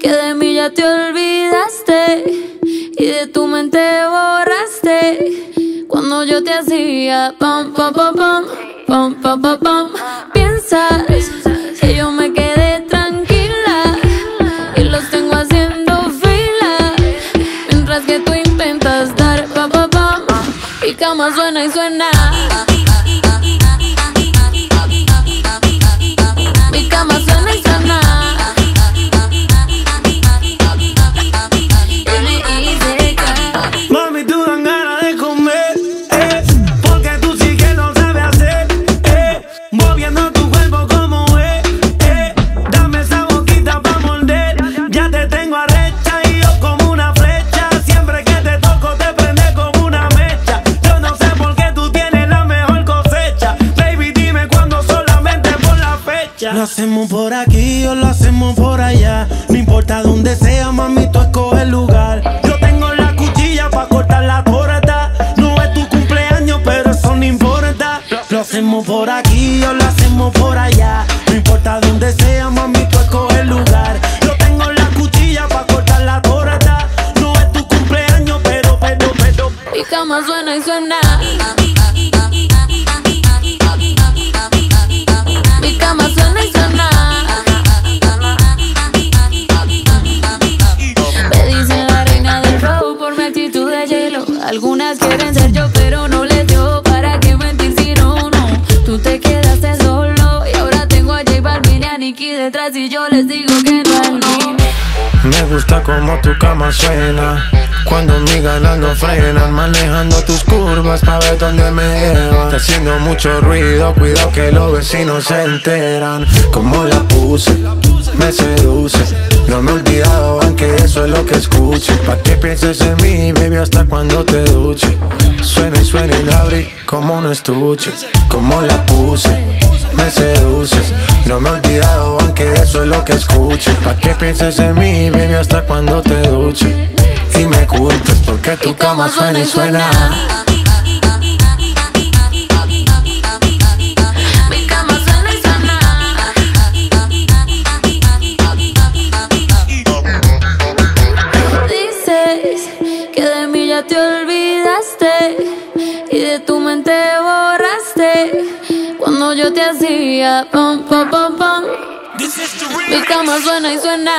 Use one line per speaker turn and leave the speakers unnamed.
que de mí ya te olvidaste y de tu mente borraste cuando yo te hacía pam pam pam pam pam pam pam, pam. piensas que yo me quedé tranquila y los tengo haciendo fila mientras que tú intentas dar pam pam pam y cama suena y suena
Lo hacemos por aquí o lo hacemos por allá, no importa dónde sea, mami, tú escoge el lugar. Yo tengo la cuchilla pa' cortar la torta. No es tu cumpleaños, pero eso no importa. Lo hacemos por aquí o lo hacemos por allá. No importa dónde sea, mami, tú escoge el lugar. Yo tengo la cuchilla pa' cortar la torta. No es tu cumpleaños, pero, pero, pero.
Mi cama suena y suena. Algunas quieren ser yo, pero no les dio. ¿Para qué mentir si no, no? Tú te quedaste solo y ahora tengo a J Balvin y a Nicky detrás y yo les digo que no no.
Me gusta como tu cama suena Cuando mis ganas no frenan Manejando tus curvas pa' ver dónde me llevan haciendo mucho ruido Cuidado que los vecinos se enteran Como la puse, me seduce No me he olvidado aunque eso es lo que escuche. Pa' que pienses en mí, baby, hasta cuando te duche. Suena y suena y la abrí como un estuche Como la puse me seduces No me he olvidado aunque eso es lo que escuche. Pa' que pienses en mí, baby, hasta cuando te duche. Y me culpes porque tu cama suena y suena
que de mí ya te olvidaste y de tu mente borraste cuando yo te hacía pam pam pam pam. Mi cama suena y suena.